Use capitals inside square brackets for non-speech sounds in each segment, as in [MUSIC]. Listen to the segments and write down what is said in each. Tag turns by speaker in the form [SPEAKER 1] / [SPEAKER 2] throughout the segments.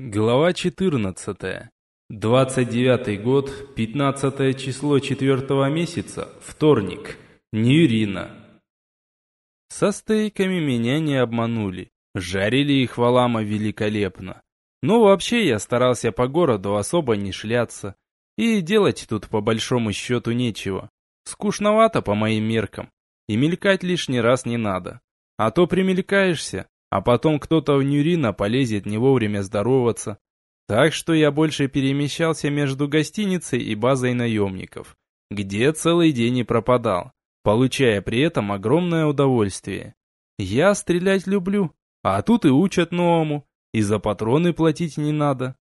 [SPEAKER 1] Глава 14. 29 год, 15 число 4 месяца, вторник. Ньюрина. Со стейками меня не обманули. Жарили их валама великолепно. Но вообще я старался по городу особо не шляться. И делать тут по большому счету нечего. Скучновато по моим меркам. И мелькать лишний раз не надо. А то примелькаешься, а потом кто-то в Нюрина полезет не вовремя здороваться. Так что я больше перемещался между гостиницей и базой наемников, где целый день и пропадал, получая при этом огромное удовольствие. Я стрелять люблю, а тут и учат новому, и за патроны платить не надо.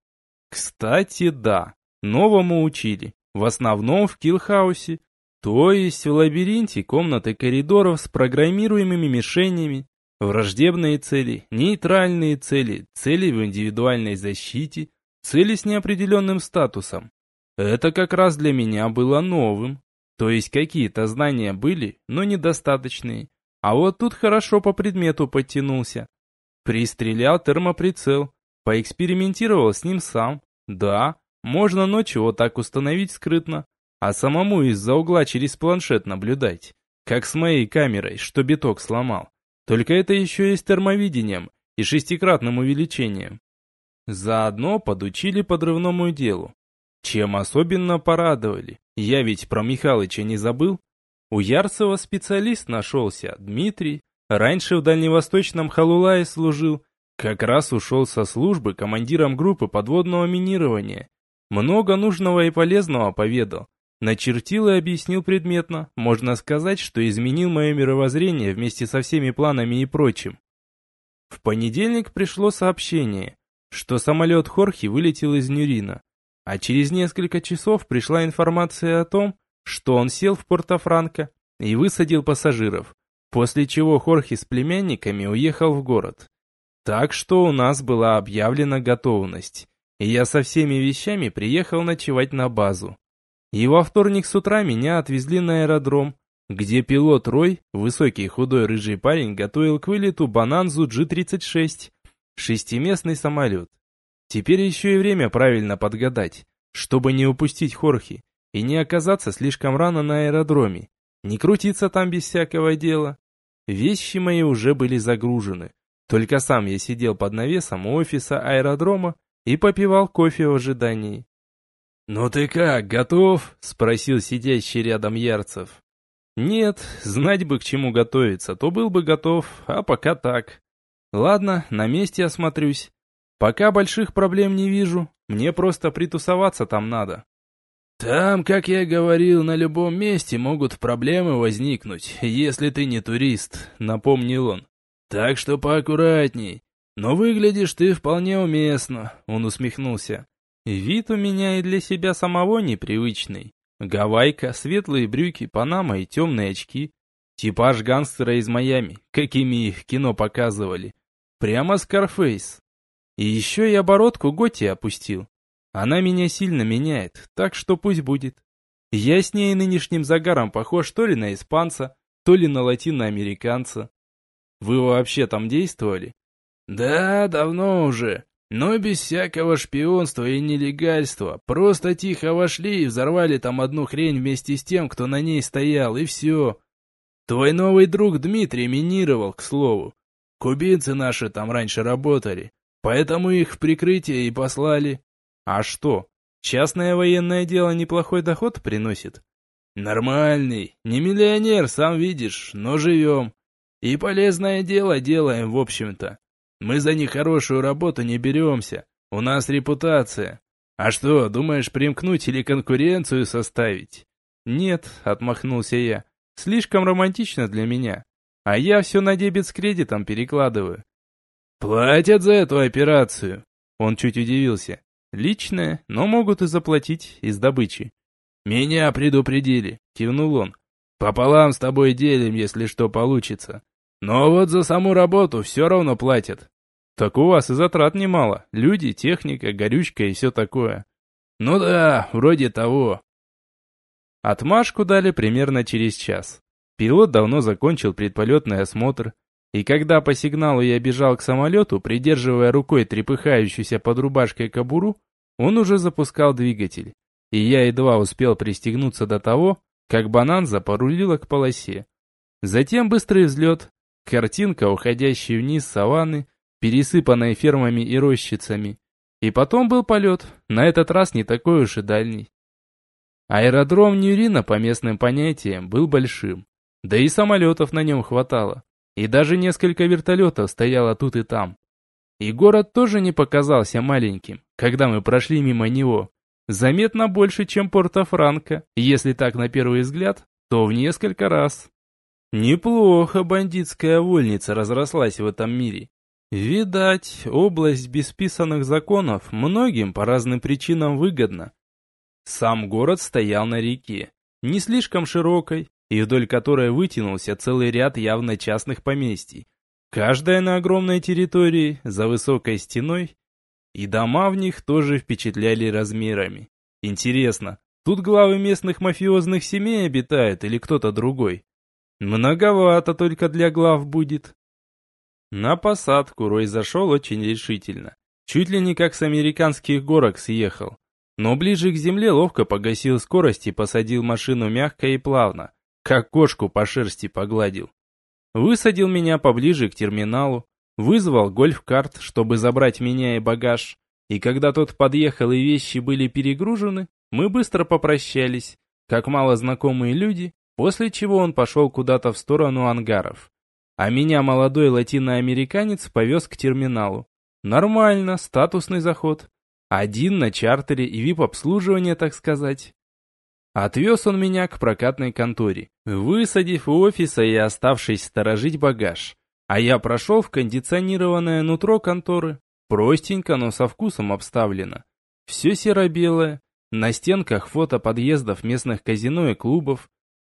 [SPEAKER 1] Кстати, да, новому учили, в основном в киллхаусе, то есть в лабиринте комнаты коридоров с программируемыми мишенями, Враждебные цели, нейтральные цели, цели в индивидуальной защите, цели с неопределенным статусом. Это как раз для меня было новым. То есть какие-то знания были, но недостаточные. А вот тут хорошо по предмету подтянулся. Пристрелял термоприцел, поэкспериментировал с ним сам. Да, можно ночью вот так установить скрытно, а самому из-за угла через планшет наблюдать, как с моей камерой, что биток сломал. Только это еще и с термовидением и шестикратным увеличением. Заодно подучили подрывному делу. Чем особенно порадовали. Я ведь про Михалыча не забыл. У Ярцева специалист нашелся, Дмитрий. Раньше в Дальневосточном Халулае служил. Как раз ушел со службы командиром группы подводного минирования. Много нужного и полезного поведал. Начертил и объяснил предметно, можно сказать, что изменил мое мировоззрение вместе со всеми планами и прочим. В понедельник пришло сообщение, что самолет Хорхи вылетел из Нюрина, а через несколько часов пришла информация о том, что он сел в Порто-Франко и высадил пассажиров, после чего Хорхи с племянниками уехал в город. Так что у нас была объявлена готовность, и я со всеми вещами приехал ночевать на базу. И во вторник с утра меня отвезли на аэродром, где пилот Рой, высокий худой рыжий парень, готовил к вылету Бананзу G-36, шестиместный самолет. Теперь еще и время правильно подгадать, чтобы не упустить Хорхи и не оказаться слишком рано на аэродроме, не крутиться там без всякого дела. Вещи мои уже были загружены, только сам я сидел под навесом у офиса аэродрома и попивал кофе в ожидании.
[SPEAKER 2] «Ну ты как, готов?» – спросил сидящий рядом Ярцев.
[SPEAKER 1] «Нет, знать бы к чему готовиться, то был бы готов, а пока так. Ладно, на месте осмотрюсь. Пока больших проблем не вижу, мне просто притусоваться там надо».
[SPEAKER 2] «Там, как я говорил, на любом месте могут проблемы возникнуть, если ты не турист», — напомнил он. «Так что поаккуратней. Но выглядишь ты вполне уместно», — он усмехнулся.
[SPEAKER 1] Вид у меня и для себя самого непривычный. Гавайка, светлые брюки, панама и темные очки. Типаж гангстера из Майами, какими их кино показывали. Прямо Скарфейс. И еще я бородку Готи опустил. Она меня сильно меняет, так что пусть будет. Я с ней нынешним загаром похож то ли на испанца, то ли на латиноамериканца. Вы вообще там действовали?
[SPEAKER 2] Да, давно уже. Но без всякого шпионства и нелегальства. Просто тихо вошли и взорвали там одну хрень вместе с тем, кто на ней стоял, и все. Твой новый друг Дмитрий минировал, к слову. Кубинцы наши там раньше работали, поэтому их в прикрытие и послали.
[SPEAKER 1] А что, частное военное дело неплохой доход приносит?
[SPEAKER 2] Нормальный, не миллионер, сам видишь, но живем. И полезное дело делаем, в общем-то. Мы за нехорошую работу не беремся. У нас репутация. А что, думаешь примкнуть или конкуренцию составить?
[SPEAKER 1] Нет, отмахнулся я. Слишком романтично для меня. А я все на дебет с кредитом перекладываю.
[SPEAKER 2] Платят за эту операцию.
[SPEAKER 1] Он чуть удивился. Личное, но могут и заплатить из добычи.
[SPEAKER 2] Меня предупредили, кивнул он. Пополам с тобой делим, если что получится. Но вот за саму работу все равно платят.
[SPEAKER 1] Так у вас и затрат немало. Люди, техника, горючка и все такое.
[SPEAKER 2] Ну да, вроде того.
[SPEAKER 1] Отмашку дали примерно через час. Пилот давно закончил предполетный осмотр. И когда по сигналу я бежал к самолету, придерживая рукой трепыхающуюся под рубашкой кобуру, он уже запускал двигатель. И я едва успел пристегнуться до того, как бананза порулила к полосе. Затем быстрый взлет, картинка, уходящая вниз саванны, пересыпанной фермами и рощицами. И потом был полет, на этот раз не такой уж и дальний. Аэродром Нюрина, по местным понятиям, был большим. Да и самолетов на нем хватало. И даже несколько вертолетов стояло тут и там. И город тоже не показался маленьким, когда мы прошли мимо него. Заметно больше, чем Порто-Франко, если так на первый взгляд, то в несколько раз. Неплохо бандитская вольница разрослась в этом мире. Видать, область бесписанных законов многим по разным причинам выгодна. Сам город стоял на реке, не слишком широкой, и вдоль которой вытянулся целый ряд явно частных поместий. Каждая на огромной территории, за высокой стеной, и дома в них тоже впечатляли размерами. Интересно, тут главы местных мафиозных семей обитают или кто-то другой? Многовато только для глав будет. На посадку Рой зашел очень решительно. Чуть ли не как с американских горок съехал. Но ближе к земле ловко погасил скорость и посадил машину мягко и плавно, как кошку по шерсти погладил. Высадил меня поближе к терминалу, вызвал гольф-карт, чтобы забрать меня и багаж, и когда тот подъехал и вещи были перегружены, мы быстро попрощались, как мало знакомые люди, после чего он пошел куда-то в сторону ангаров. А меня молодой латиноамериканец повез к терминалу. Нормально, статусный заход. Один на чартере и вип-обслуживание, так сказать. Отвез он меня к прокатной конторе, высадив у офиса и оставшись сторожить багаж. А я прошел в кондиционированное нутро конторы. Простенько, но со вкусом обставлено. Все серо-белое. На стенках фото подъездов местных казино и клубов.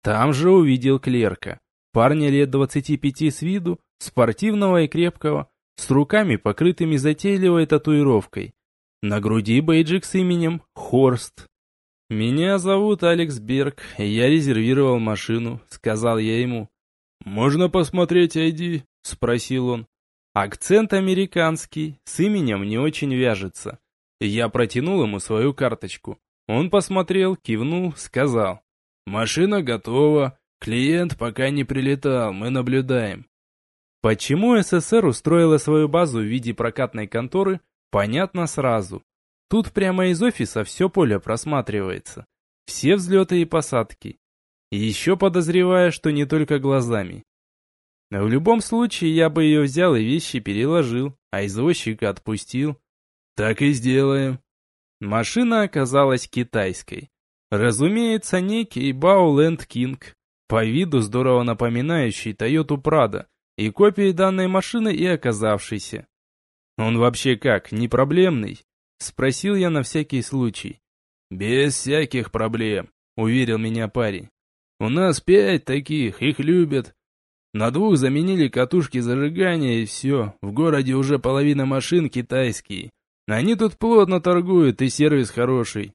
[SPEAKER 1] Там же увидел клерка. Парня лет 25 с виду, спортивного и крепкого, с руками, покрытыми затейливой татуировкой. На груди бейджик с именем Хорст. «Меня зовут Алекс Берг, я резервировал машину», — сказал я ему. «Можно посмотреть ID?» — спросил он. Акцент американский, с именем не очень вяжется. Я протянул ему свою карточку. Он посмотрел, кивнул, сказал. «Машина готова. Клиент пока не прилетал, мы наблюдаем». Почему СССР устроила свою базу в виде прокатной конторы, понятно сразу. Тут прямо из офиса все поле просматривается. Все взлеты и посадки. Еще подозреваю, что не только глазами. В любом случае, я бы ее взял и вещи переложил, а извозчика отпустил. Так и сделаем. Машина оказалась китайской. Разумеется, некий Бауленд Кинг, по виду здорово напоминающий Тойоту Прада, и копией данной машины и оказавшийся. Он вообще как, не проблемный? Спросил я на всякий случай. «Без всяких проблем», — уверил меня парень. «У нас пять таких, их любят. На двух заменили катушки зажигания и все. В городе уже половина машин китайские. Они тут плотно торгуют и сервис хороший».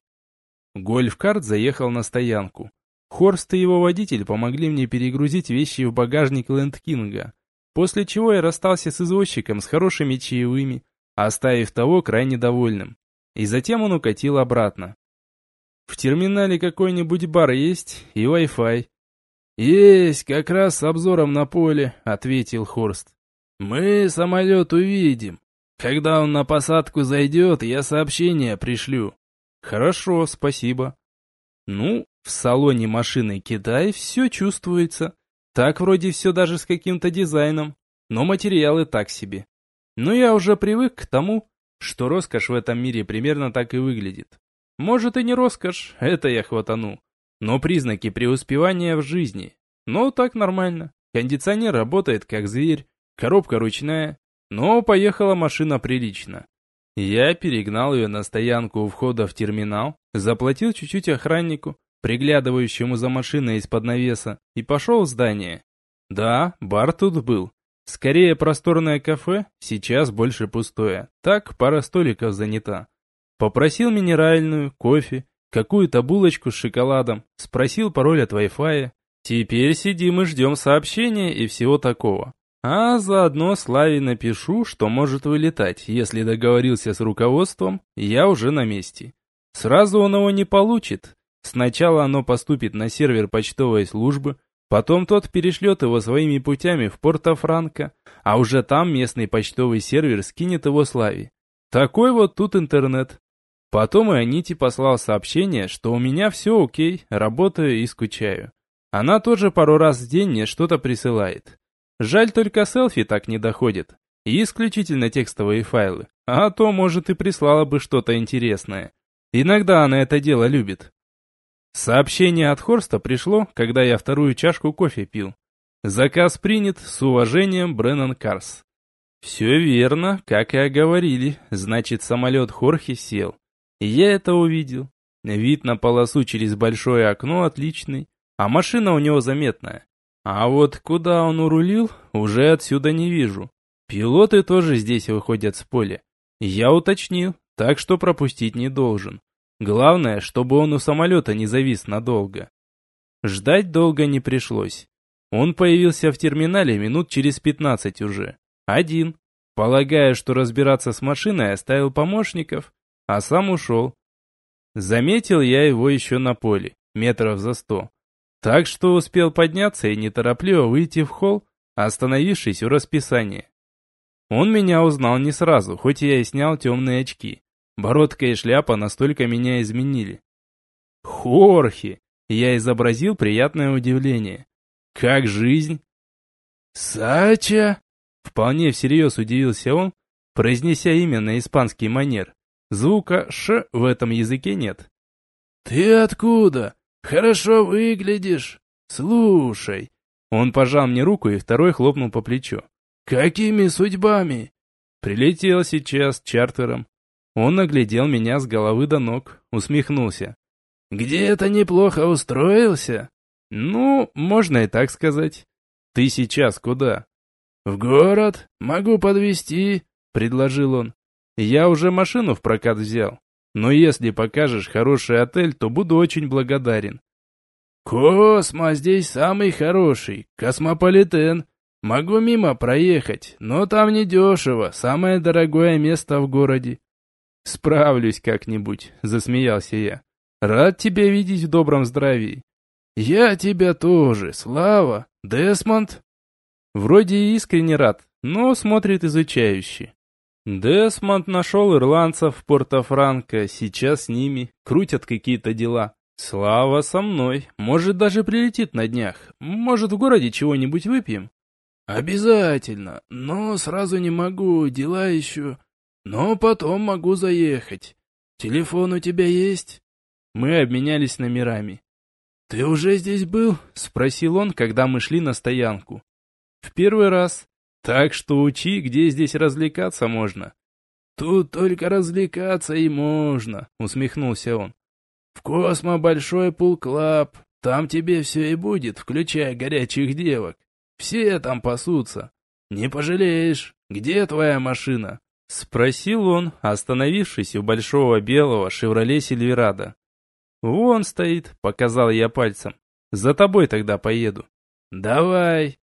[SPEAKER 1] Гольф-карт заехал на стоянку. Хорст и его водитель помогли мне перегрузить вещи в багажник Лэнд Кинга, после чего я расстался с извозчиком с хорошими чаевыми, оставив того крайне довольным. И затем он укатил обратно. В терминале какой-нибудь бар есть и Wi-Fi. Есть, как раз с обзором на поле, ответил Хорст. Мы самолет увидим. Когда он на посадку зайдет, я сообщение пришлю. Хорошо, спасибо. Ну, в салоне машины Китай все чувствуется. Так вроде все даже с каким-то дизайном, но материалы так себе. Но я уже привык к тому, что роскошь в этом мире примерно так и выглядит. Может и не роскошь, это я хватану. Но признаки преуспевания в жизни. Но так нормально. Кондиционер работает как зверь, коробка ручная, но поехала машина прилично. Я перегнал ее на стоянку у входа в терминал, заплатил чуть-чуть охраннику, приглядывающему за машиной из-под навеса, и пошел в здание. Да, бар тут был, Скорее просторное кафе, сейчас больше пустое. Так, пара столиков занята. Попросил минеральную, кофе, какую-то булочку с шоколадом, спросил пароль от Wi-Fi. Теперь сидим и ждем сообщения и всего такого. А заодно Славе напишу, что может вылетать. Если договорился с руководством, я уже на месте. Сразу он его не получит. Сначала оно поступит на сервер почтовой службы, потом тот перешлет его своими путями в Порто-Франко, а уже там местный почтовый сервер скинет его Славе. Такой вот тут интернет. Потом и Аните послал сообщение, что у меня все окей, работаю и скучаю. Она тоже пару раз в день мне что-то присылает. Жаль только селфи так не доходит. И исключительно текстовые файлы. А то, может, и прислала бы что-то интересное. Иногда она это дело любит. Сообщение от Хорста пришло, когда я вторую чашку кофе пил. Заказ принят, с уважением, Бреннан Карс. Все верно, как и оговорили, значит самолет Хорхи сел. Я это увидел. Вид на полосу через большое окно отличный, а машина у него заметная. А вот куда он урулил, уже отсюда не вижу. Пилоты тоже здесь выходят с поля. Я уточнил, так что пропустить не должен. Главное, чтобы он у самолета не завис надолго. Ждать долго не пришлось. Он появился в терминале минут через пятнадцать уже. Один. Полагая, что разбираться с машиной оставил помощников, а сам ушел. Заметил я его еще на поле, метров за сто. Так что успел подняться и неторопливо выйти в холл, остановившись у расписания. Он меня узнал не сразу, хоть я и снял темные очки. Бородка и шляпа настолько меня изменили. Хорхи! Я изобразил приятное удивление. Как жизнь? Сача! Вполне всерьез удивился он, произнеся имя на испанский манер. Звука «ш» в этом языке нет. «Ты откуда? Хорошо выглядишь. Слушай». Он пожал мне руку и второй хлопнул по плечу. «Какими судьбами?» Прилетел сейчас чартером. Он оглядел меня с головы до ног, усмехнулся. «Где-то неплохо устроился?» «Ну, можно и так сказать. Ты сейчас куда?» «В город? Могу подвезти», — предложил он. «Я уже машину в прокат взял, но если покажешь хороший отель, то буду очень благодарен». «Космо здесь самый хороший, космополитен. Могу мимо проехать, но там недешево, самое дорогое место в городе». «Справлюсь как-нибудь», — засмеялся я. «Рад тебя видеть в добром здравии». «Я тебя тоже, Слава. Десмонд?» Вроде и искренне рад, но смотрит изучающе. Десмонд нашел ирландцев в Порто-Франко, сейчас с ними, крутят какие-то дела. Слава со мной, может даже прилетит на днях, может в городе чего-нибудь выпьем? Обязательно, но сразу не могу, дела еще. Но потом могу заехать. Телефон у тебя есть? Мы обменялись номерами. «Ты уже здесь был?» — спросил он, когда мы шли на стоянку. В первый раз. Так что учи, где здесь развлекаться можно. Тут только развлекаться и можно, усмехнулся он. В Космо большой pool club. Там тебе все и будет, включая горячих девок. Все там пасутся. Не пожалеешь. Где твоя машина? Спросил он, остановившись у большого белого «Шевроле Сильверадо». «Вон стоит», — показал я пальцем. «За тобой тогда поеду». «Давай»,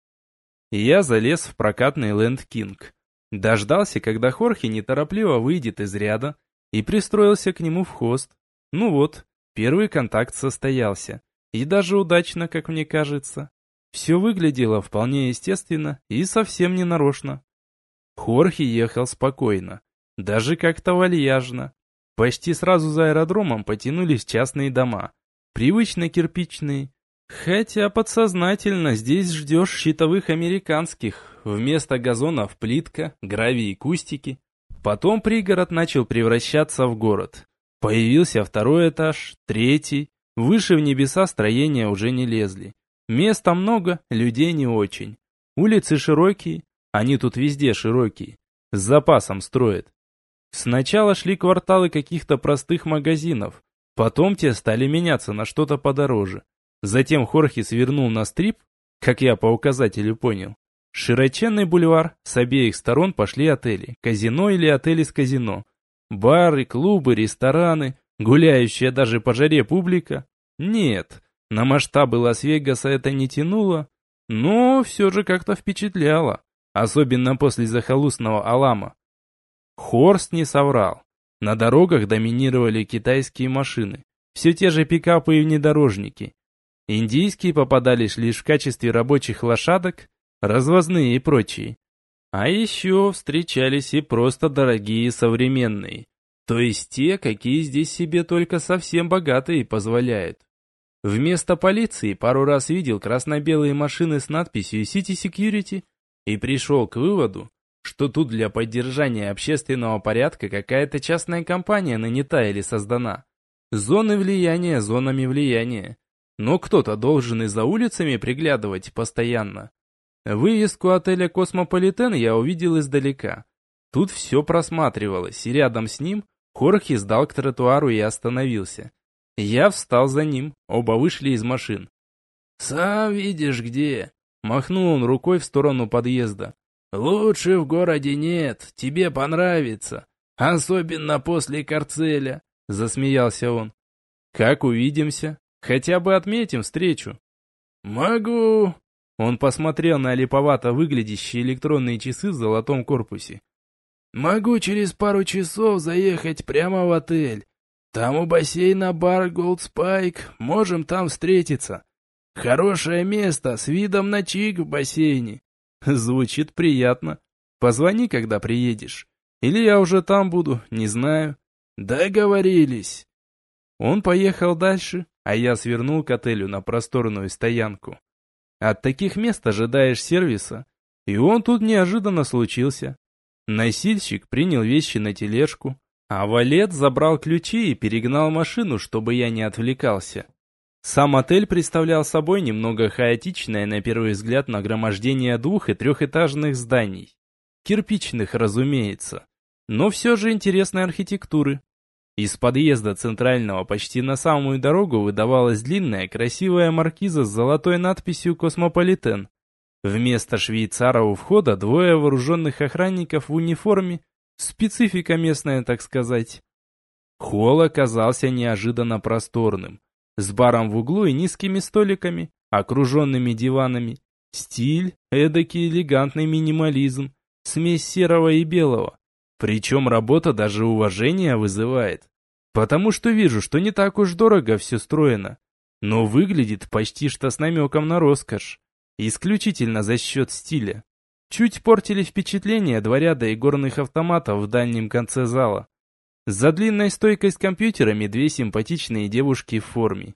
[SPEAKER 1] и я залез в прокатный Лэнд Кинг. Дождался, когда Хорхе неторопливо выйдет из ряда, и пристроился к нему в хост. Ну вот, первый контакт состоялся. И даже удачно, как мне кажется. Все выглядело вполне естественно и совсем не нарочно. Хорхе ехал спокойно, даже как-то вальяжно. Почти сразу за аэродромом потянулись частные дома, привычно кирпичные, Хотя подсознательно здесь ждешь щитовых американских. Вместо газонов плитка, гравий и кустики. Потом пригород начал превращаться в город. Появился второй этаж, третий. Выше в небеса строения уже не лезли. Места много, людей не очень. Улицы широкие, они тут везде широкие. С запасом строят. Сначала шли кварталы каких-то простых магазинов. Потом те стали меняться на что-то подороже. Затем Хорхе свернул на стрип, как я по указателю понял. Широченный бульвар, с обеих сторон пошли отели, казино или отели с казино. Бары, клубы, рестораны, гуляющая даже по жаре публика. Нет, на масштабы Лас-Вегаса это не тянуло, но все же как-то впечатляло. особенно после захолустного Алама. Хорст не соврал. На дорогах доминировали китайские машины, все те же пикапы и внедорожники. Индийские попадались лишь в качестве рабочих лошадок, развозные и прочие. А еще встречались и просто дорогие современные, то есть те, какие здесь себе только совсем богатые позволяют. Вместо полиции пару раз видел красно-белые машины с надписью City Security и пришел к выводу, что тут для поддержания общественного порядка какая-то частная компания нанята или создана. Зоны влияния зонами влияния. Но кто-то должен и за улицами приглядывать постоянно. Вывеску отеля «Космополитен» я увидел издалека. Тут все просматривалось, и рядом с ним Хорхе сдал к тротуару и остановился. Я встал за ним, оба вышли из машин. «Сам видишь где?» Махнул он рукой в сторону подъезда. «Лучше в городе нет, тебе понравится. Особенно после карцеля», — засмеялся он. «Как увидимся? Хотя бы отметим встречу». «Могу». Он посмотрел на липовато выглядящие электронные часы в золотом корпусе. «Могу через пару часов заехать прямо в отель. Там у бассейна бар Gold Spike, можем там встретиться. Хорошее место с видом на чик в бассейне. Звучит приятно. Позвони, когда приедешь. Или я уже там буду, не знаю. Договорились. Он поехал дальше, а я свернул к отелю на просторную стоянку. От таких мест ожидаешь сервиса, и он тут неожиданно случился. Носильщик принял вещи на тележку, а валет забрал ключи и перегнал машину, чтобы я не отвлекался. Сам отель представлял собой немного хаотичное на первый взгляд нагромождение двух- и трехэтажных зданий. Кирпичных, разумеется, но все же интересной архитектуры. Из подъезда центрального почти на самую дорогу выдавалась длинная красивая маркиза с золотой надписью «Космополитен». Вместо швейцара у входа двое вооруженных охранников в униформе, специфика местная, так сказать. Холл оказался неожиданно просторным с баром в углу и низкими столиками, окруженными диванами. Стиль, эдакий элегантный минимализм, смесь серого и белого. Причем работа даже уважение вызывает. Потому что вижу, что не так уж дорого все строено. Но выглядит почти что с намеком на роскошь. Исключительно за счет стиля. Чуть портили впечатление два ряда игорных автоматов в дальнем конце зала. За длинной стойкой с компьютерами две симпатичные девушки в форме.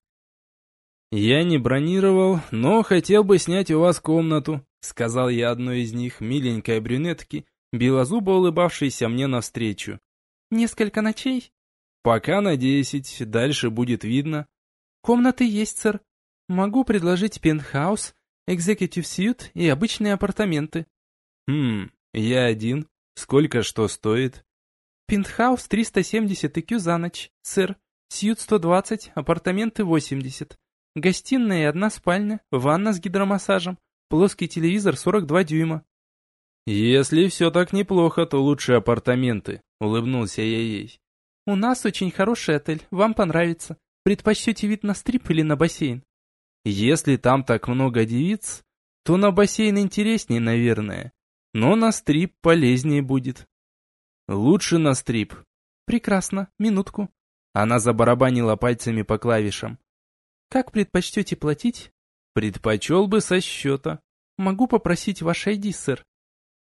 [SPEAKER 1] «Я не бронировал, но хотел бы снять у вас комнату», сказал я одной из них, миленькой брюнетке, белозубо улыбавшейся мне навстречу.
[SPEAKER 3] «Несколько ночей?»
[SPEAKER 1] «Пока на десять, дальше будет видно».
[SPEAKER 3] «Комнаты есть, сэр. Могу предложить пентхаус, экзекутив сьют и обычные апартаменты».
[SPEAKER 1] «Хм, я один. Сколько что стоит?»
[SPEAKER 3] Пентхаус 370 IQ за ночь, сэр. Сьют 120, апартаменты 80. Гостиная и одна спальня, ванна с гидромассажем, плоский телевизор 42 дюйма.
[SPEAKER 1] «Если все так неплохо, то лучше апартаменты», — улыбнулся я ей.
[SPEAKER 3] «У нас очень хороший отель, вам понравится. Предпочтете вид на стрип или на бассейн?»
[SPEAKER 1] «Если там так много девиц, то на бассейн интереснее, наверное. Но на стрип полезнее будет». Лучше на стрип.
[SPEAKER 3] Прекрасно, минутку.
[SPEAKER 1] Она забарабанила пальцами по клавишам.
[SPEAKER 3] Как предпочтете платить?
[SPEAKER 1] Предпочел бы со счета.
[SPEAKER 3] Могу попросить ваш ID, сэр.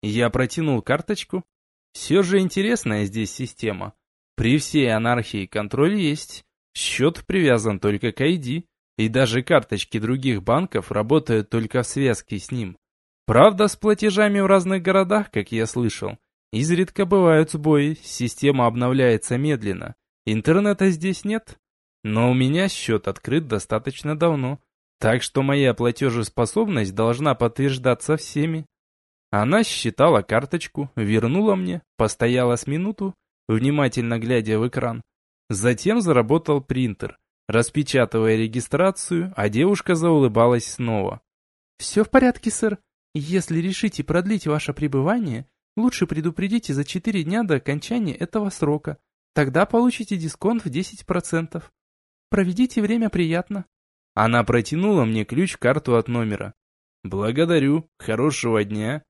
[SPEAKER 1] Я протянул карточку. Все же интересная здесь система. При всей анархии контроль есть. Счет привязан только к ID. И даже карточки других банков работают только в связке с ним. Правда, с платежами в разных городах, как я слышал, Изредка бывают сбои, система обновляется медленно. Интернета здесь нет. Но у меня счет открыт достаточно давно, так что моя платежеспособность должна подтверждаться всеми. Она считала карточку, вернула мне, постояла с минуту, внимательно глядя в экран. Затем заработал принтер, распечатывая регистрацию, а девушка заулыбалась снова.
[SPEAKER 3] «Все в порядке, сэр. Если решите продлить ваше пребывание, Лучше предупредите за 4 дня до окончания этого срока. Тогда получите дисконт в 10%. Проведите время приятно.
[SPEAKER 1] Она протянула мне ключ-карту от номера. Благодарю, хорошего дня.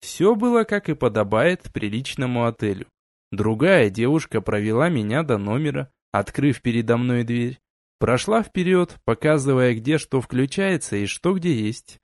[SPEAKER 1] Все было, как и подобает, приличному отелю. Другая девушка провела меня до номера, открыв передо мной дверь. Прошла вперед, показывая, где что включается и что где есть.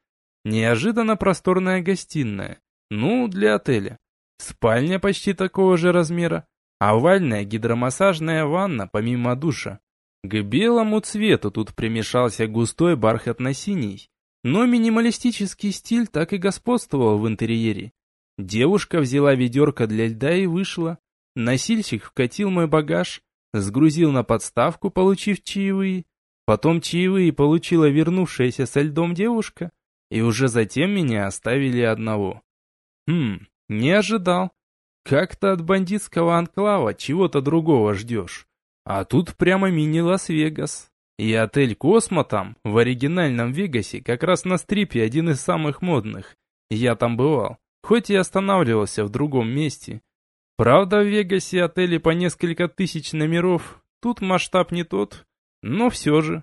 [SPEAKER 1] Неожиданно просторная гостиная. Ну, для отеля. Спальня почти такого же размера. Овальная гидромассажная ванна помимо душа. К белому цвету тут примешался густой бархатно-синий. Но минималистический стиль так и господствовал в интерьере. Девушка взяла ведерко для льда и вышла. Носильщик вкатил мой багаж, сгрузил на подставку, получив чаевые. Потом чаевые получила вернувшаяся со льдом девушка, и уже затем меня оставили одного. Хм, не ожидал. Как-то от бандитского анклава чего-то другого ждешь. А тут прямо мини-Лас-Вегас. И отель «Космо» там, в оригинальном Вегасе, как раз на стрипе один из самых модных. Я там бывал, хоть и останавливался в другом месте. Правда, в Вегасе отели по несколько тысяч номеров, тут масштаб не тот, но все же.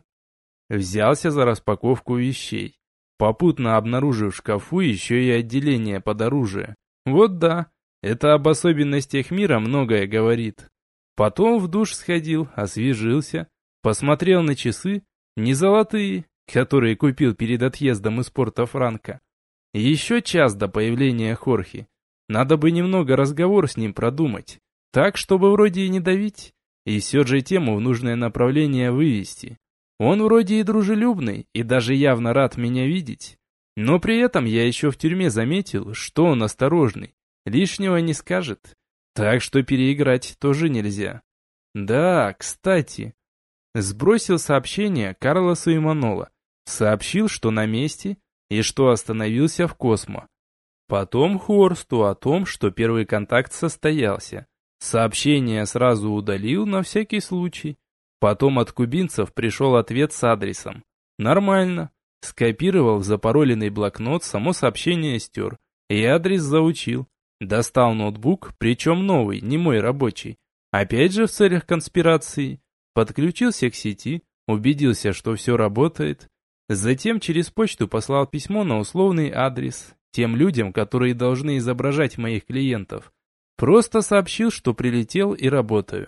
[SPEAKER 1] Взялся за распаковку вещей, попутно обнаружив в шкафу еще и отделение под оружие. Вот да, это об особенностях мира многое говорит. Потом в душ сходил, освежился, посмотрел на часы, не золотые, которые купил перед отъездом из порта Франка. Еще час до появления Хорхи. Надо бы немного разговор с ним продумать, так, чтобы вроде и не давить, и все же тему в нужное направление вывести. Он вроде и дружелюбный, и даже явно рад меня видеть. Но при этом я еще в тюрьме заметил, что он осторожный, лишнего не скажет. Так что переиграть тоже нельзя. Да, кстати. Сбросил сообщение Карлосу и Манола. Сообщил, что на месте и что остановился в Космо. Потом Хорсту о том, что первый контакт состоялся. Сообщение сразу удалил на всякий случай. Потом от кубинцев пришел ответ с адресом. Нормально. Скопировал в запароленный блокнот, само сообщение стер. И адрес заучил. Достал ноутбук, причем новый, не мой рабочий. Опять же в целях конспирации. Подключился к сети, убедился, что все работает. Затем через почту послал письмо на условный адрес тем людям, которые должны изображать моих клиентов. Просто сообщил, что прилетел и работаю.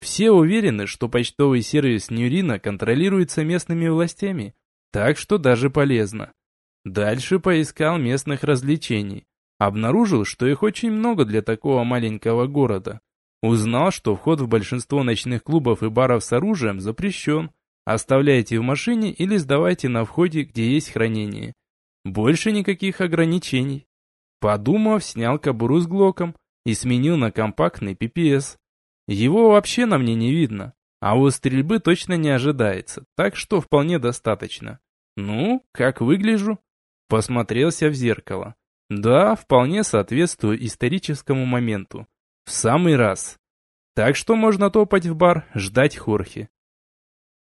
[SPEAKER 1] Все уверены, что почтовый сервис Ньюрина контролируется местными властями, так что даже полезно. Дальше поискал местных развлечений. Обнаружил, что их очень много для такого маленького города. Узнал, что вход в большинство ночных клубов и баров с оружием запрещен. Оставляйте в машине или сдавайте на входе, где есть хранение. Больше никаких ограничений. Подумав, снял кобуру с глоком и сменил на компактный PPS. Его вообще на мне не видно, а вот стрельбы точно не ожидается, так что вполне достаточно. Ну, как выгляжу? Посмотрелся в зеркало. Да, вполне соответствую историческому моменту. В самый раз. Так что можно топать в бар, ждать Хорхи.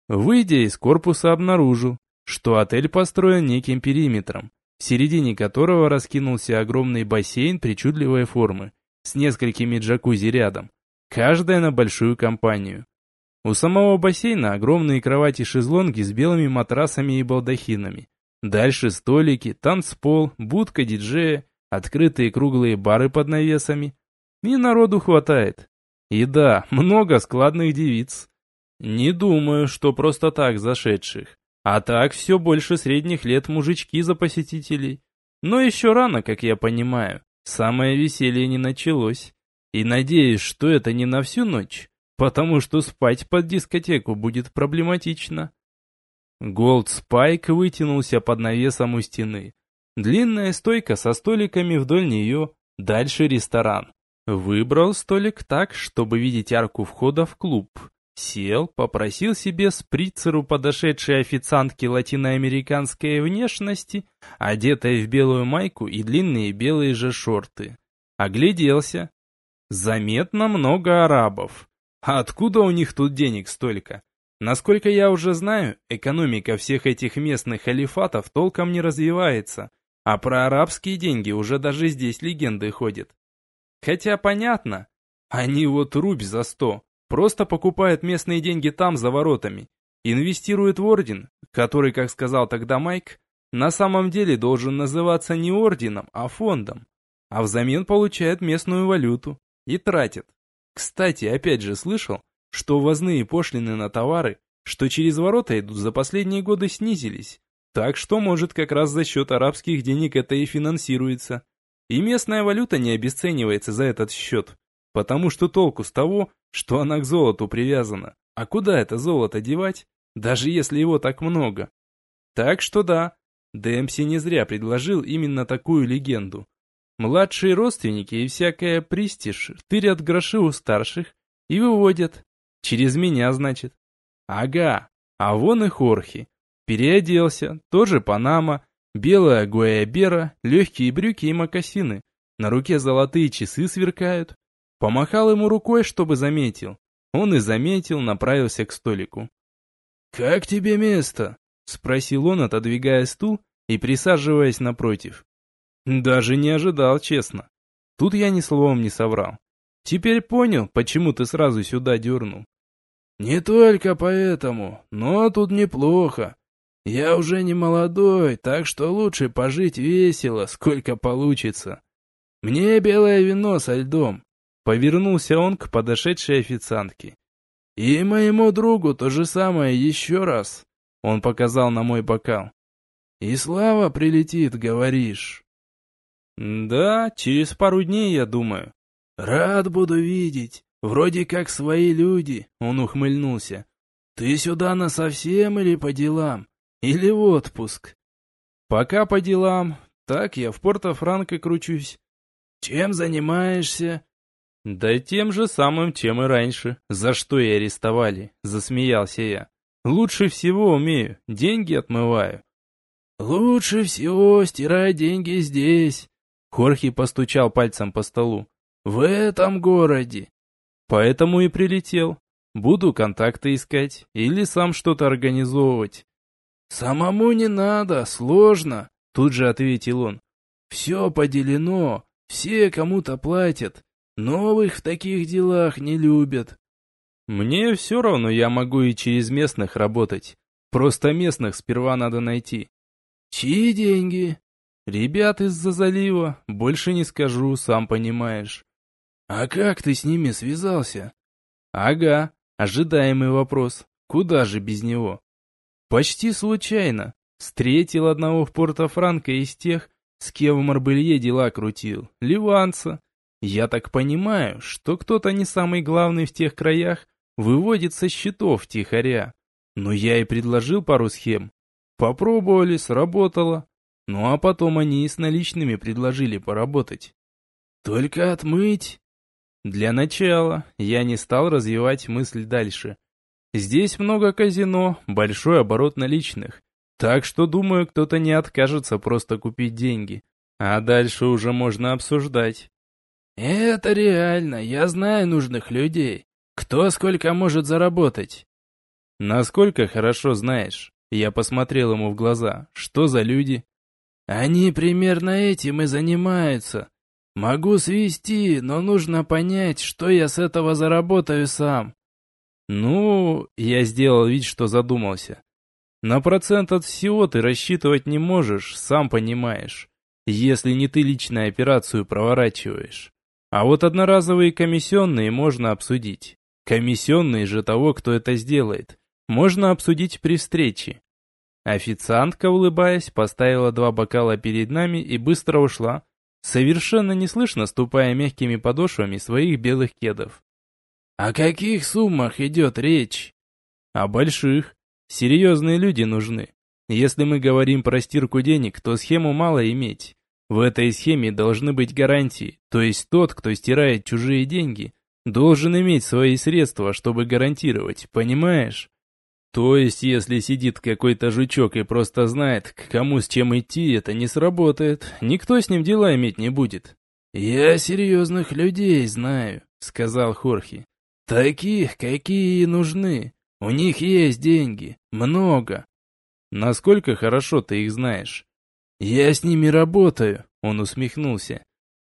[SPEAKER 1] Выйдя из корпуса, обнаружил, что отель построен неким периметром, в середине которого раскинулся огромный бассейн причудливой формы, с несколькими джакузи рядом, каждая на большую компанию. У самого бассейна огромные кровати-шезлонги с белыми матрасами и балдахинами. Дальше столики, танцпол, будка диджея, открытые круглые бары под навесами. И народу хватает. И да, [LAUGHS] много складных девиц. Не думаю, что просто так зашедших. А так все больше средних лет мужички за посетителей. Но еще рано, как я понимаю. Самое веселье не началось. И надеюсь, что это не на всю ночь, потому что спать под дискотеку будет проблематично. Голд Спайк вытянулся под навесом у стены. Длинная стойка со столиками вдоль нее, дальше ресторан. Выбрал столик так, чтобы видеть арку входа в клуб. Сел, попросил себе сприцеру подошедшей официантки латиноамериканской внешности, одетой в белую майку и длинные белые же шорты. Огляделся. Заметно много арабов. А откуда у них тут денег столько? Насколько я уже знаю, экономика всех этих местных халифатов толком не развивается, а про арабские деньги уже даже здесь легенды ходят. Хотя понятно, они вот рубь за сто, Просто покупает местные деньги там, за воротами. Инвестирует в орден, который, как сказал тогда Майк, на самом деле должен называться не орденом, а фондом. а взамен получают местную валюту и тратят. Кстати, опять же слышал, что ввозные пошлины на товары, что через ворота идут за последние годы снизились. Так что, может, как раз за счет арабских денег это и финансируется. И местная валюта не обесценивается за этот счет, потому что толку с того, что она к золоту привязана. А куда это золото девать, даже если его так много? Так что да, Дэмпси не зря предложил именно такую легенду. Младшие родственники и всякая престиж тырят гроши у старших и выводят. Через меня, значит. Ага, а вон и Хорхи. Переоделся, тоже Панама, белая гуайабера, легкие брюки и мокасины. На руке золотые часы сверкают. Помахал ему рукой, чтобы заметил. Он и заметил, направился к столику.
[SPEAKER 2] «Как тебе место?» — спросил он, отодвигая стул и присаживаясь напротив.
[SPEAKER 1] Даже не ожидал, честно. Тут я ни словом не соврал. Теперь понял, почему ты сразу сюда дернул.
[SPEAKER 2] Не только поэтому, но тут неплохо. Я уже не молодой, так что лучше пожить весело, сколько получится. Мне белое вино со льдом. Повернулся он к подошедшей официантке. И моему другу то же самое еще раз. Он показал на мой бокал. И слава прилетит, говоришь.
[SPEAKER 1] Да, через пару дней, я думаю.
[SPEAKER 2] Рад буду видеть. Вроде как свои люди, он ухмыльнулся. Ты сюда на совсем или по делам? Или в отпуск?
[SPEAKER 1] Пока по делам. Так я в Порто-Франко кручусь.
[SPEAKER 2] Чем занимаешься?
[SPEAKER 1] Да тем же самым, чем и раньше. За что и арестовали, засмеялся я. Лучше всего умею, деньги отмываю.
[SPEAKER 2] Лучше всего стирать деньги здесь.
[SPEAKER 1] Хорхи постучал пальцем по столу.
[SPEAKER 2] «В этом городе!»
[SPEAKER 1] «Поэтому и прилетел. Буду контакты искать или сам что-то организовывать».
[SPEAKER 2] «Самому не надо, сложно», — тут же ответил он. «Все поделено, все кому-то платят. Новых в таких делах не любят».
[SPEAKER 1] «Мне все равно, я могу и через местных работать. Просто местных сперва надо найти».
[SPEAKER 2] «Чьи деньги?»
[SPEAKER 1] Ребят из-за залива, больше не скажу, сам понимаешь.
[SPEAKER 2] А как ты с ними связался?
[SPEAKER 1] Ага, ожидаемый вопрос. Куда же без него? Почти случайно. Встретил одного в Порто-Франко из тех, с кем в Марбелье дела крутил, ливанца. Я так понимаю, что кто-то не самый главный в тех краях выводит со счетов тихоря. Но я и предложил пару схем. Попробовали, сработало. Ну а потом они и с наличными предложили поработать.
[SPEAKER 2] Только отмыть?
[SPEAKER 1] Для начала я не стал развивать мысль дальше. Здесь много казино, большой оборот наличных. Так что, думаю, кто-то не откажется просто купить деньги. А дальше уже можно обсуждать.
[SPEAKER 2] Это реально, я знаю нужных людей. Кто сколько может заработать?
[SPEAKER 1] Насколько хорошо знаешь? Я посмотрел ему в глаза. Что за люди?
[SPEAKER 2] Они примерно этим и занимаются. Могу свести, но нужно понять, что я с этого заработаю сам.
[SPEAKER 1] Ну, я сделал вид, что задумался. На процент от всего ты рассчитывать не можешь, сам понимаешь, если не ты лично операцию проворачиваешь. А вот одноразовые комиссионные можно обсудить. Комиссионные же того, кто это сделает, можно обсудить при встрече. Официантка, улыбаясь, поставила два бокала перед нами и быстро ушла, совершенно неслышно ступая мягкими подошвами своих белых кедов.
[SPEAKER 2] «О каких суммах идет речь?»
[SPEAKER 1] «О больших. Серьезные люди нужны. Если мы говорим про стирку денег, то схему мало иметь. В этой схеме должны быть гарантии, то есть тот, кто стирает чужие деньги, должен иметь свои средства, чтобы гарантировать, понимаешь? То есть, если сидит какой-то жучок и просто знает, к кому с чем идти, это не сработает. Никто с ним дела иметь не будет.
[SPEAKER 2] «Я серьезных людей знаю», — сказал Хорхи. «Таких, какие нужны. У них есть деньги. Много».
[SPEAKER 1] «Насколько хорошо ты их знаешь?»
[SPEAKER 2] «Я с ними работаю», — он усмехнулся.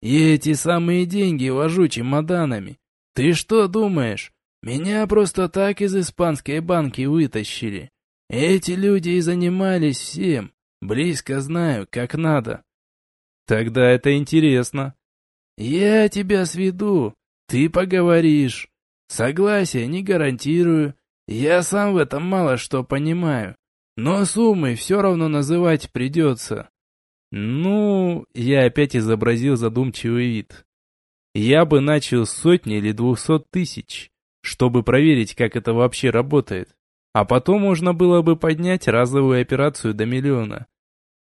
[SPEAKER 2] «И эти самые деньги вожу чемоданами. Ты что думаешь, меня просто так из испанской банки вытащили. Эти люди и занимались всем. Близко знаю, как надо.
[SPEAKER 1] Тогда это интересно.
[SPEAKER 2] Я тебя сведу, ты поговоришь. Согласия не гарантирую, я сам в этом мало что понимаю. Но суммы все равно называть придется.
[SPEAKER 1] Ну, я опять изобразил задумчивый вид. Я бы начал с сотни или двухсот тысяч, чтобы проверить, как это вообще работает. А потом можно было бы поднять разовую операцию до миллиона.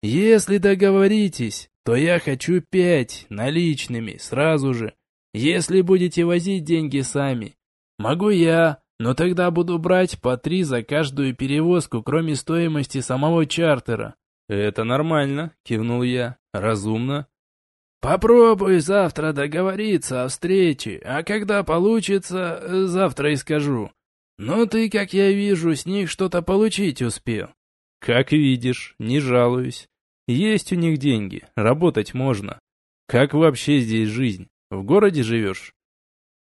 [SPEAKER 2] Если договоритесь, то я хочу пять, наличными, сразу же. Если будете возить деньги сами. Могу я, но тогда буду брать по три за каждую перевозку, кроме стоимости самого чартера.
[SPEAKER 1] Это нормально, кивнул я. Разумно.
[SPEAKER 2] Попробую завтра договориться о встрече, а когда получится, завтра и скажу. Но ты, как я вижу, с них что-то получить успел.
[SPEAKER 1] Как видишь, не жалуюсь. Есть у них деньги, работать можно. Как вообще здесь жизнь? В городе живешь?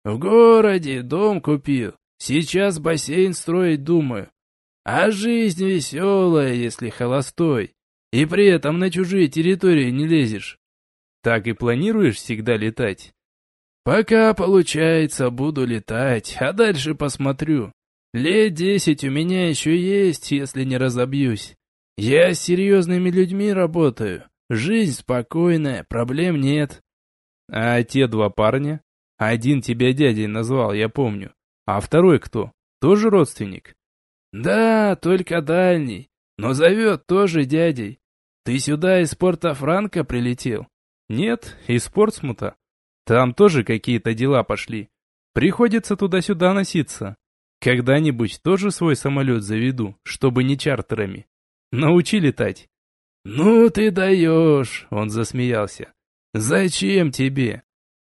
[SPEAKER 2] В городе дом купил. Сейчас бассейн строить думаю. А жизнь веселая, если холостой. И при этом на чужие территории не лезешь.
[SPEAKER 1] Так и планируешь всегда летать?
[SPEAKER 2] Пока получается, буду летать, а дальше посмотрю. Лет десять у меня еще есть, если не разобьюсь. Я с серьезными людьми работаю. Жизнь спокойная, проблем нет.
[SPEAKER 1] А те два парня? Один тебя дядей назвал, я помню. А второй кто? Тоже родственник?
[SPEAKER 2] Да, только дальний. Но зовет тоже дядей. Ты сюда из порта Франка прилетел?
[SPEAKER 1] Нет, из Портсмута. Там тоже какие-то дела пошли. Приходится туда-сюда носиться. Когда-нибудь тоже свой самолет заведу, чтобы не чартерами. Научи летать.
[SPEAKER 2] Ну ты даешь, он засмеялся. Зачем тебе?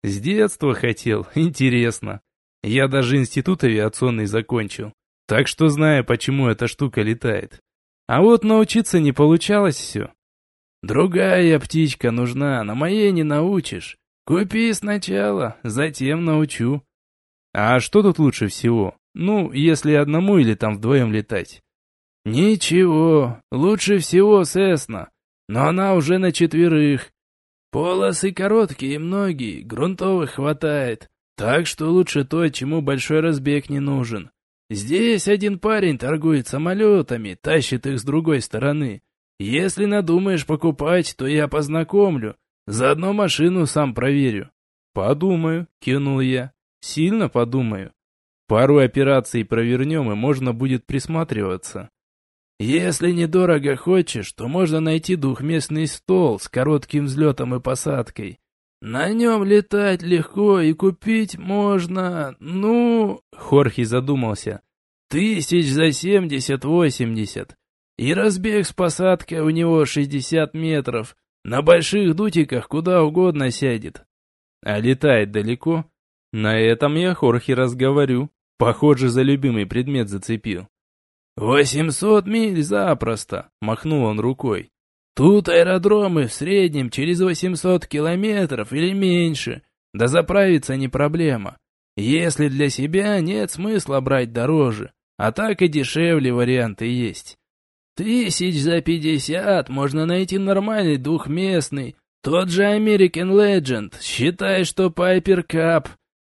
[SPEAKER 1] С детства хотел, [LAUGHS] интересно. Я даже институт авиационный закончил. Так что знаю, почему эта штука летает. А вот научиться не получалось все.
[SPEAKER 2] Другая птичка нужна, на моей не научишь. Купи сначала, затем научу.
[SPEAKER 1] А что тут лучше всего? Ну, если одному или там вдвоем летать?
[SPEAKER 2] Ничего, лучше всего Сесна, но она уже на четверых. Полосы короткие многие, грунтовых хватает, так что лучше то, чему большой разбег не нужен. Здесь один парень торгует самолетами, тащит их с другой стороны. Если надумаешь покупать, то я познакомлю. Заодно машину сам проверю.
[SPEAKER 1] Подумаю, кивнул я. Сильно подумаю. Пару операций провернем, и можно будет присматриваться.
[SPEAKER 2] Если недорого хочешь, то можно найти двухместный стол с коротким взлетом и посадкой. На нем летать легко и купить можно, ну...
[SPEAKER 1] Хорхи задумался.
[SPEAKER 2] Тысяч за семьдесят-восемьдесят. И разбег с посадкой у него 60 метров. На больших дутиках куда угодно сядет.
[SPEAKER 1] А летает далеко? На этом я Хорхи разговорю. Похоже, за любимый предмет зацепил.
[SPEAKER 2] «Восемьсот миль запросто!» — махнул он рукой. «Тут аэродромы в среднем через восемьсот километров или меньше. Да заправиться не проблема. Если для себя нет смысла брать дороже, а так и дешевле варианты есть. Тысяч за пятьдесят можно найти нормальный двухместный. Тот же American Legend, считай, что Piper Cup.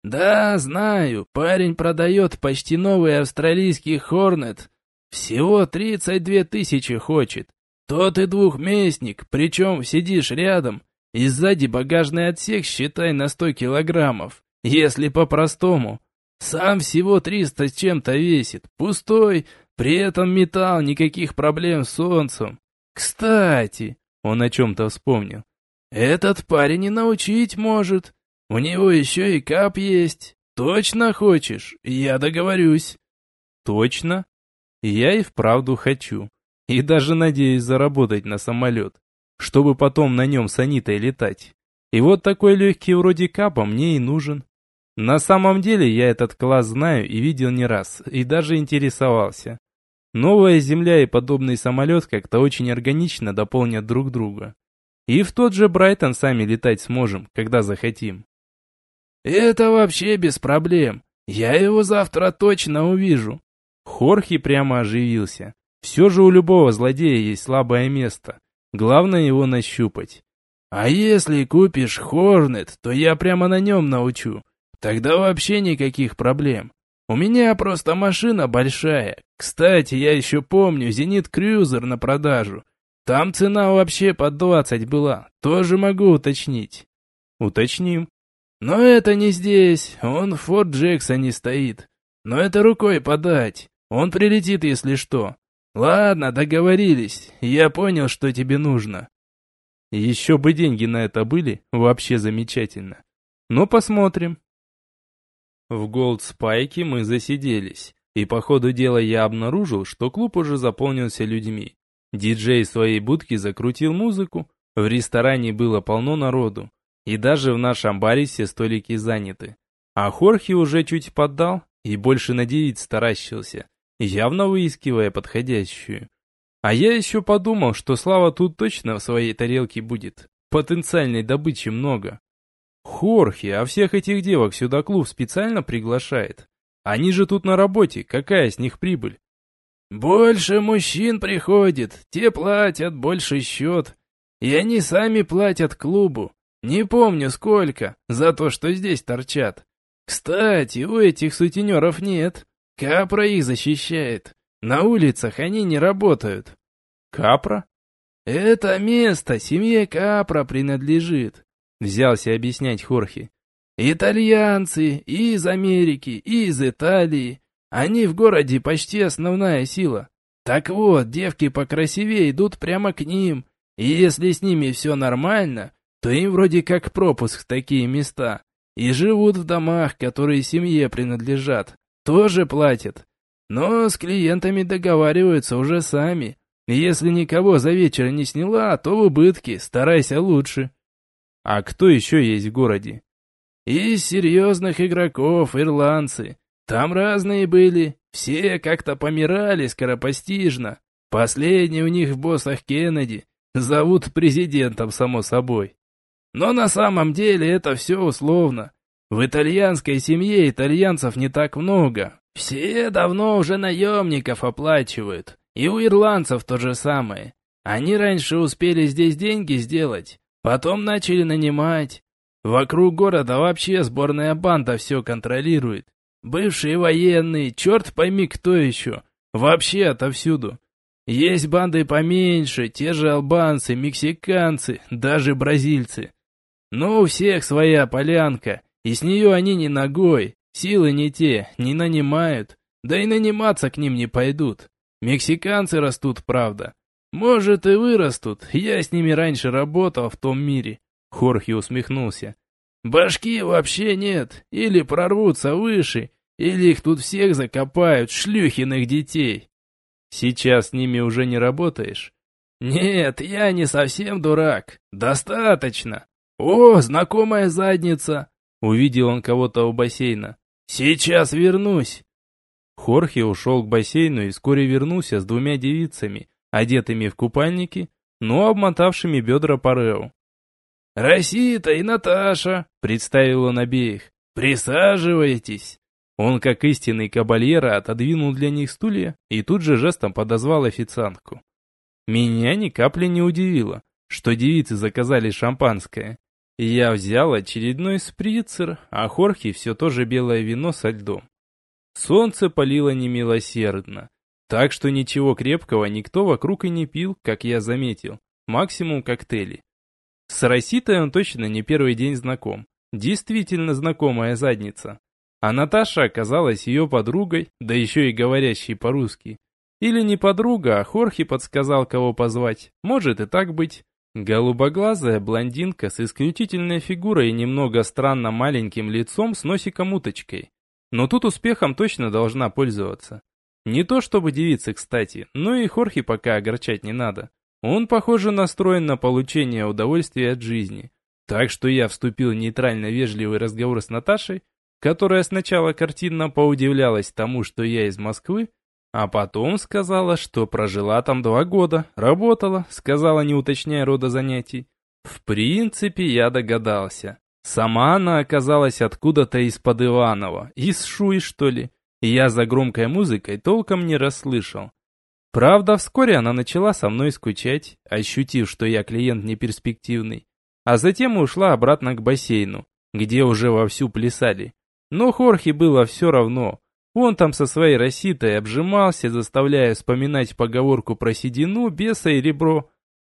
[SPEAKER 2] Да, знаю, парень продает почти новый австралийский Hornet. Всего тридцать две тысячи хочет. Тот и двухместник, причем сидишь рядом, и сзади багажный отсек считай на сто килограммов, если по-простому. Сам всего триста с чем-то весит, пустой, при этом металл, никаких проблем с солнцем. Кстати, он о чем-то вспомнил. Этот парень и научить может. У него еще и кап есть. Точно хочешь? Я договорюсь.
[SPEAKER 1] Точно? Я и вправду хочу. И даже надеюсь заработать на самолет, чтобы потом на нем с Анитой летать. И вот такой легкий вроде капа мне и нужен. На самом деле я этот класс знаю и видел не раз, и даже интересовался. Новая Земля и подобный самолет как-то очень органично дополнят друг друга. И в тот же Брайтон сами летать сможем, когда захотим.
[SPEAKER 2] Это вообще без проблем. Я его завтра точно увижу.
[SPEAKER 1] Хорхи прямо оживился. Все же у любого злодея есть слабое место. Главное его нащупать.
[SPEAKER 2] А если купишь Хорнет, то я прямо на нем научу. Тогда вообще никаких проблем. У меня просто машина большая. Кстати, я еще помню Зенит Крюзер на продажу. Там цена вообще под 20 была. Тоже могу уточнить.
[SPEAKER 1] Уточним.
[SPEAKER 2] Но это не здесь. Он в Форт Джексоне стоит. Но это рукой подать. Он прилетит, если что. Ладно, договорились. Я понял, что тебе нужно.
[SPEAKER 1] Еще бы деньги на это были, вообще замечательно. Но посмотрим. В Голдспайке мы засиделись, и по ходу дела я обнаружил, что клуб уже заполнился людьми. Диджей своей будки закрутил музыку, в ресторане было полно народу, и даже в нашем баре все столики заняты. А Хорхи уже чуть поддал и больше на девиц таращился, явно выискивая подходящую. А я еще подумал, что Слава тут точно в своей тарелке будет. Потенциальной добычи много. Хорхе, а всех этих девок сюда клуб специально приглашает. Они же тут на работе, какая с них прибыль?
[SPEAKER 2] Больше мужчин приходит, те платят больше счет. И они сами платят клубу. Не помню сколько, за то, что здесь торчат. Кстати, у этих сутенеров нет. Капра их защищает. На улицах они не работают.
[SPEAKER 1] Капра?
[SPEAKER 2] Это место семье Капра принадлежит. Взялся объяснять Хорхи. Итальянцы и из Америки, и из Италии. Они в городе почти основная сила. Так вот, девки покрасивее идут прямо к ним. И если с ними все нормально, то им вроде как пропуск в такие места. И живут в домах, которые семье принадлежат. Тоже платят. Но с клиентами договариваются уже сами. Если никого за вечер не сняла, то в убытке, старайся лучше.
[SPEAKER 1] А кто еще есть в городе?
[SPEAKER 2] Из серьезных игроков ирландцы. Там разные были, все как-то помирали скоропостижно. Последний у них в боссах Кеннеди. Зовут президентом, само собой. Но на самом деле это все условно. В итальянской семье итальянцев не так много. Все давно уже наемников оплачивают. И у ирландцев то же самое. Они раньше успели здесь деньги сделать, потом начали нанимать. Вокруг города вообще сборная банда все контролирует. Бывшие военные, черт пойми кто еще. Вообще отовсюду. Есть банды поменьше, те же албанцы, мексиканцы, даже бразильцы. Но у всех своя полянка, и с нее они не ногой, силы не те, не нанимают, да и наниматься к ним не пойдут. Мексиканцы растут, правда. Может и вырастут, я с ними раньше работал в том мире. Хорхе усмехнулся. Башки вообще нет, или прорвутся выше, или их тут всех закопают, шлюхиных детей.
[SPEAKER 1] Сейчас с ними уже не работаешь?
[SPEAKER 2] Нет, я не совсем дурак. Достаточно. О, знакомая задница.
[SPEAKER 1] Увидел он кого-то у бассейна.
[SPEAKER 2] «Сейчас вернусь!»
[SPEAKER 1] Хорхе ушел к бассейну и вскоре вернулся с двумя девицами, одетыми в купальники, но обмотавшими бедра парео.
[SPEAKER 2] «Росита и Наташа!» — представил он обеих. «Присаживайтесь!»
[SPEAKER 1] Он, как истинный кабальера, отодвинул для них стулья и тут же жестом подозвал официантку. Меня ни капли не удивило, что девицы заказали шампанское. Я взял очередной сприцер, а Хорхе все то же белое вино со льдом. Солнце палило немилосердно, так что ничего крепкого никто вокруг и не пил, как я заметил, максимум коктейли. С Роситой он точно не первый день знаком, действительно знакомая задница. А Наташа оказалась ее подругой, да еще и говорящей по-русски. Или не подруга, а Хорхе подсказал, кого позвать, может и так быть. Голубоглазая блондинка с исключительной фигурой и немного странно маленьким лицом с носиком-уточкой. Но тут успехом точно должна пользоваться. Не то чтобы девицы, кстати, но и Хорхи пока огорчать не надо. Он, похоже, настроен на получение удовольствия от жизни. Так что я вступил в нейтрально вежливый разговор с Наташей, которая сначала картинно поудивлялась тому, что я из Москвы, а потом сказала, что прожила там два года, работала, сказала, не уточняя рода занятий. В принципе, я догадался. Сама она оказалась откуда-то из-под Иванова, из Шуи, что ли. Я за громкой музыкой толком не расслышал. Правда, вскоре она начала со мной скучать, ощутив, что я клиент неперспективный. а затем ушла обратно к бассейну, где уже вовсю плясали. Но Хорхе было все равно. Он там со своей расситой обжимался, заставляя вспоминать поговорку про седину, беса и ребро.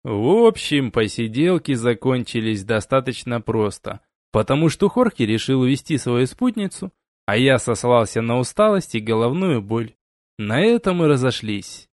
[SPEAKER 1] В общем, посиделки закончились достаточно просто, потому что Хорхе решил увести свою спутницу, а я сослался на усталость и головную боль. На этом мы разошлись.